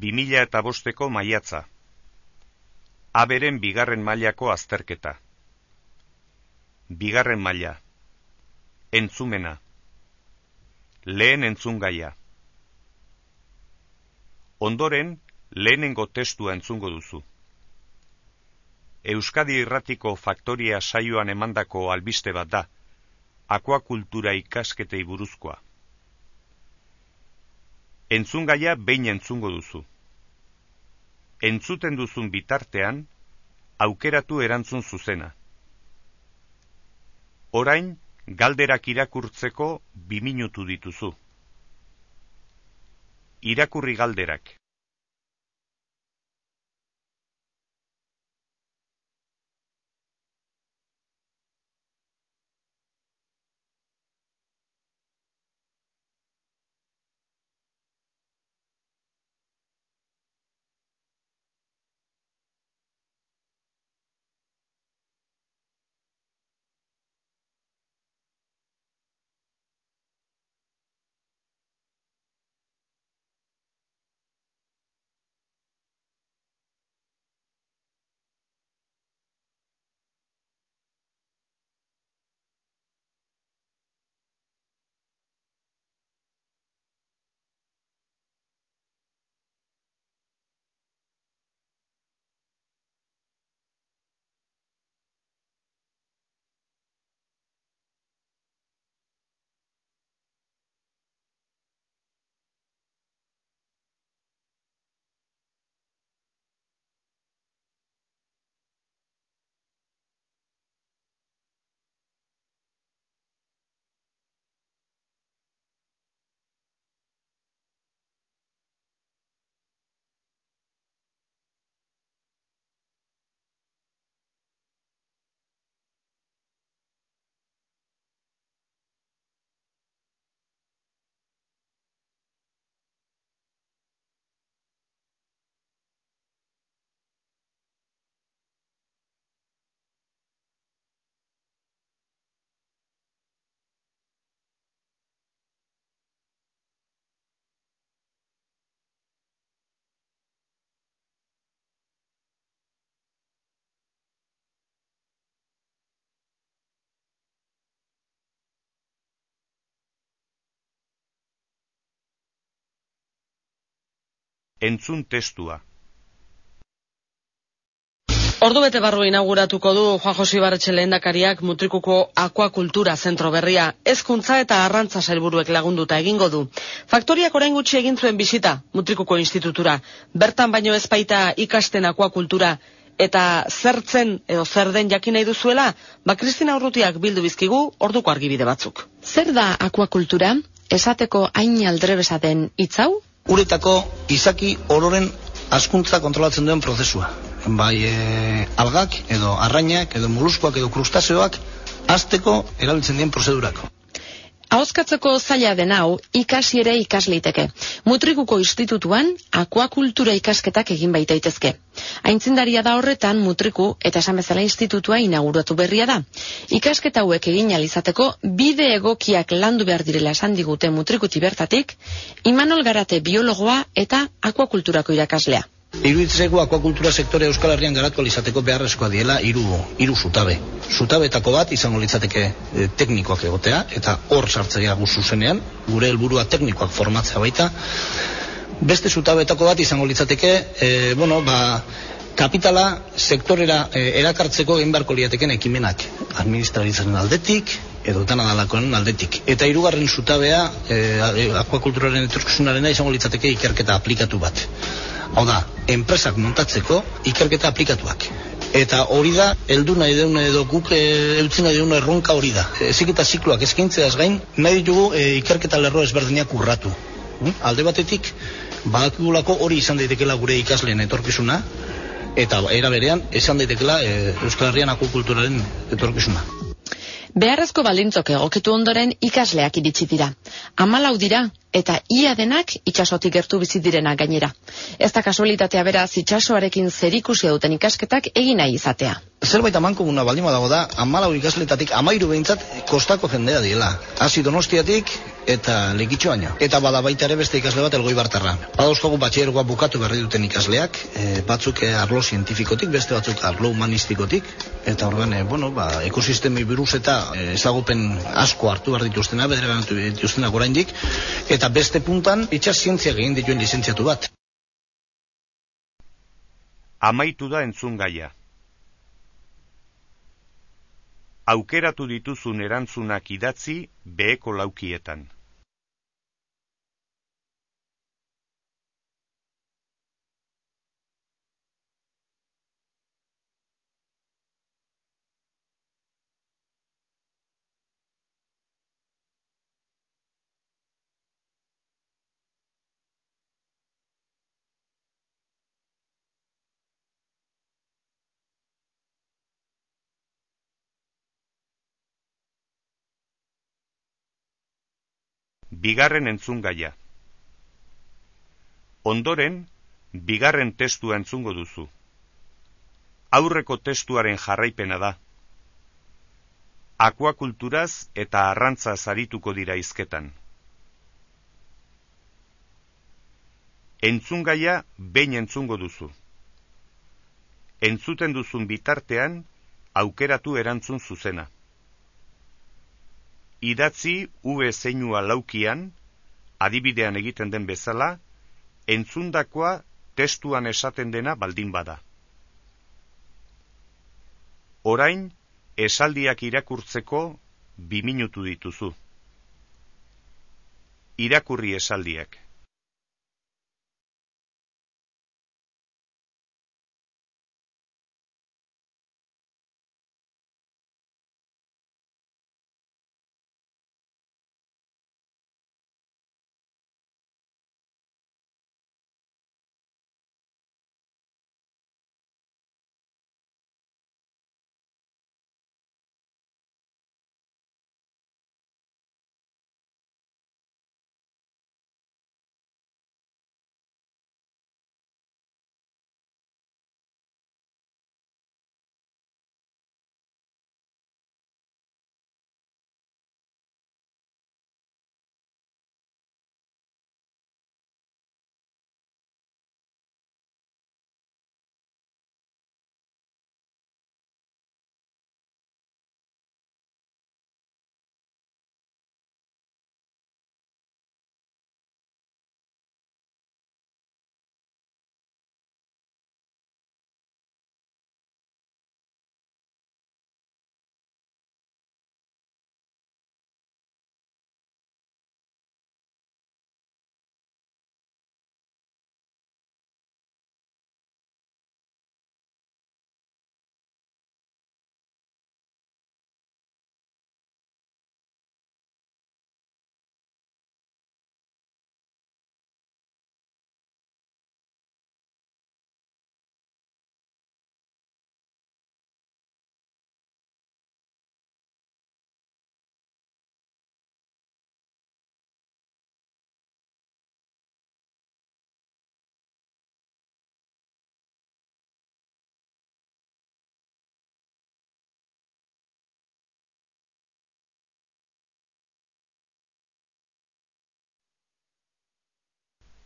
2000 eta bosteko maiatza. Aberen bigarren mailako azterketa. Bigarren maila. Entzumena. Lehen entzungaia. Ondoren, lehenengo testua entzungo duzu. Euskadi irratiko faktoria saioan emandako albiste bat da, akuakultura ikasketei buruzkoa. Entzungaia behin entzungo duzu. Entzuten duzun bitartean, aukeratu erantzun zuzena. Orain, galderak irakurtzeko bi minutu dituzu. Irakurri galderak. Entzun testua. Ordu bete barru inauguratuko du Juan Josi Barretxe lehendakariak mutrikuko akuakultura zentro berria. Ezkuntza eta arrantza sailburuek lagunduta egingo du. Faktoriak orain gutxi egin zuen bisita mutrikuko institutura. Bertan baino ezpaita ikasten akuakultura eta zertzen edo zer den jakin nahi duzuela, ba Kristina Urrutiak bildu bizkigu orduko argibide batzuk. Zer da akuakultura? Esateko hain aldrebesa den hitzau? Uretako izaki ororen askuntza kontrolatzen duen prozesua. Bai e, algak, edo arrainak, edo moluskoak, edo krustaseoak, azteko erabiltzen dien prozedurako. Ahozkatzeko zaila den hau, ikasi ere ikas liteke. Mutrikuko institutuan, akuakultura ikasketak egin baitaitezke. Aintzindaria da horretan, Mutriku eta esan bezala institutua inauguratu berria da. Ikasketa hauek egin alizateko, bide egokiak landu behar direla esan digute Mutrikuti bertatik, Imanol Garate biologoa eta akuakulturako irakaslea. Iruditzeko akuakultura sektore Euskal Herrian garatu alizateko beharrezkoa diela hiru hiru zutabe. Zutabetako bat izango litzateke e, teknikoak egotea eta hor sartzea zuzenean, gure helburua teknikoak formatzea baita. Beste zutabetako bat izango litzateke, e, bueno, ba, kapitala sektorera e, erakartzeko egin beharko liateken ekimenak administraritzaren aldetik edo dana aldetik. Eta hirugarren zutabea e, akuakulturaren etorkizunarena izango litzateke ikerketa aplikatu bat hau da, enpresak montatzeko ikerketa aplikatuak. Eta hori da, heldu nahi deun edo guk e, nahi deun erronka hori da. Ezik eta zikloak eskintzeaz gain, nahi dugu e, ikerketa lerro ezberdinak urratu. Hm? Alde batetik, badakigulako hori izan daitekela gure ikasleen etorkizuna, eta era berean, esan daitekela e, Euskal Herrian akukulturaren etorkizuna. Beharrezko balintzok egokitu ondoren ikasleak iritsi dira. Amalau dira eta ia denak itsasotik gertu bizi direna gainera. Ez da kasualitatea beraz itsasoarekin zerikusia duten ikasketak egin nahi izatea. Zerbait amankomuna baldin dago da, amalau ikasletatik amairu behintzat kostako jendea diela. Hasi donostiatik, eta legitxo baino. Eta bada baita ere beste ikasle bat elgoi bartarra. Badauzkogu batxergoa bukatu berri duten ikasleak, e, batzuk e, arlo zientifikotik, beste batzuk arlo humanistikotik, eta orduan, e, bueno, ba, ekosistemi virus eta e, ezagupen asko hartu behar dituztena, bedere ganatu dituztena goraindik, eta beste puntan, itxas zientzia egin dituen lizentziatu bat. Amaitu da entzun gaia aukeratu dituzun erantzunak idatzi beheko laukietan. Bigarren entzun gaia. Ondoren, bigarren testua entzungo duzu. Aurreko testuaren jarraipena da. Akuakulturaz eta arrantza zarituko dira izketan. Entzun gaia behin entzungo duzu. Entzuten duzun bitartean, aukeratu erantzun zuzena idatzi ue zeinua laukian, adibidean egiten den bezala, entzundakoa testuan esaten dena baldin bada. Orain, esaldiak irakurtzeko bi minutu dituzu. Irakurri esaldiak.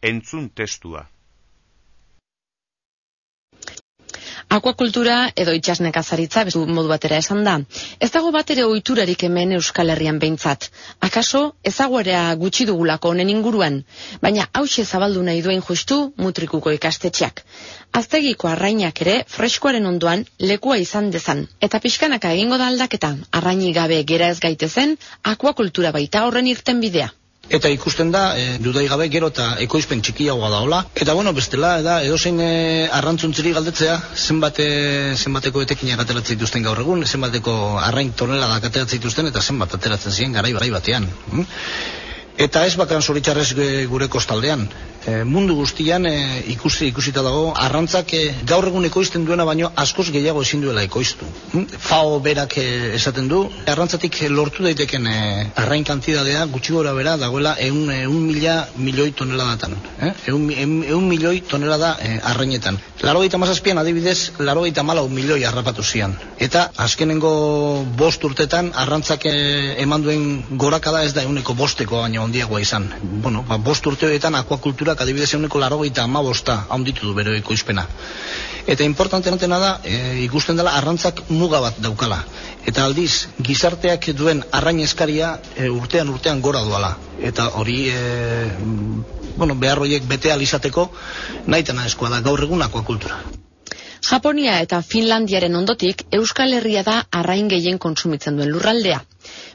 Entzun testua. Akuakultura edo itxasnek azaritza bezu modu batera esan da. Ez dago bat ere oiturarik hemen Euskal Herrian behintzat. Akaso ezaguarea gutxi dugulako honen inguruan, baina hause zabaldu nahi duen justu mutrikuko ikastetxeak. Aztegiko arrainak ere freskoaren ondoan lekua izan dezan. Eta pixkanaka egingo da aldaketa, arraini gabe gera ez gaitezen, akuakultura baita horren irten bidea. Eta ikusten da, e, dudai gabe gero eta ekoizpen txikiagoa da hola. Eta bueno, bestela, da, edozein e, arrantzuntziri galdetzea, zenbate, zenbateko etekinak ateratzen dituzten gaur egun, zenbateko arrain tonela da dituzten, eta zenbat ateratzen ziren garai batean. Hm? Eta ez bakan zoritxarrez gure kostaldean. E, mundu guztian e, ikusi ikusita dago arrantzak e, gaur egun ekoizten duena baino askoz gehiago ezin duela ekoiztu. Hm? FAO berak e, esaten du arrantzatik lortu daiteken e, arrain kantidadea gutxi gora bera dagoela eun, eun mila milioi toneladatan. Eh? Eun, eun, milioi tonelada e, arrainetan. Laro gaita mazazpian adibidez, laro gaita malau milioi harrapatu zian. Eta azkenengo bost urtetan arrantzak e, eman duen gorakada ez da euneko bosteko baina ondiagoa izan. Bueno, ba, bost urteetan akuakultura kulturak adibidez eguneko larogeita ama bosta handitu du bere ekoizpena. Eta importante notena da, e, ikusten dela arrantzak muga bat daukala. Eta aldiz, gizarteak duen arrain eskaria e, urtean urtean gora duala. Eta hori, e, bueno, behar horiek bete alizateko, nahi tena eskoa da gaur egun kultura. Japonia eta Finlandiaren ondotik Euskal Herria da arrain gehien kontsumitzen duen lurraldea.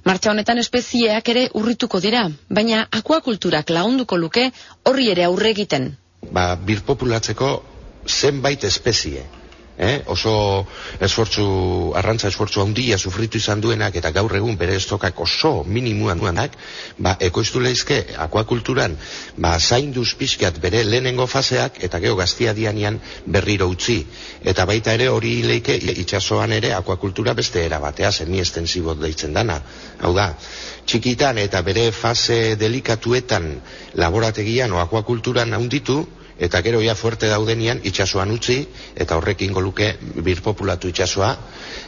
Martxa honetan espezieak ere urrituko dira, baina akuakulturak lagunduko luke horri ere aurre egiten. Ba, birpopulatzeko zenbait espezie, eh? oso esfortzu, arrantza esfortzu handia sufritu izan duenak eta gaur egun bere estokak oso minimuan duenak, ba, ekoiztu lehizke akuakulturan, ba, zainduz pixkat bere lehenengo faseak eta geho gaztia dianian berriro utzi. Eta baita ere hori leike itxasoan ere akuakultura beste erabatea, semi estensibot deitzen dana. Hau da, txikitan eta bere fase delikatuetan laborategian o akuakulturan haunditu, eta gero ja fuerte daudenian itsasoan utzi eta horrekin goluke birpopulatu itsasoa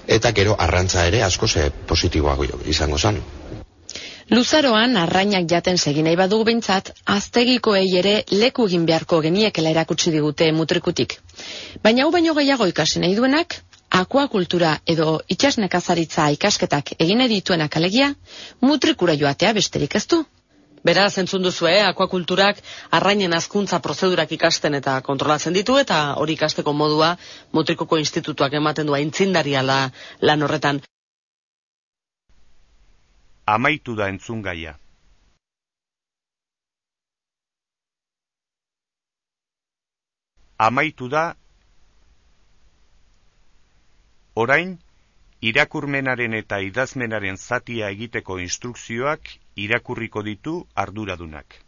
eta gero arrantza ere asko ze positiboago izango zan. Luzaroan arrainak jaten segi nahi badugu beintzat aztegikoei ere leku egin beharko geniekela erakutsi digute mutrikutik. Baina hau baino gehiago ikasi nahi duenak akuakultura edo itxasnekazaritza ikasketak egin dituenak alegia mutrikura joatea besterik ez du. Beraz, entzun duzu, eh? akuakulturak arrainen azkuntza prozedurak ikasten eta kontrolatzen ditu, eta hori ikasteko modua Mutrikuko Institutuak ematen du aintzindaria la, lan horretan. Amaitu da entzun gaia. Amaitu da orain irakurmenaren eta idazmenaren zatia egiteko instrukzioak irakurriko ditu arduradunak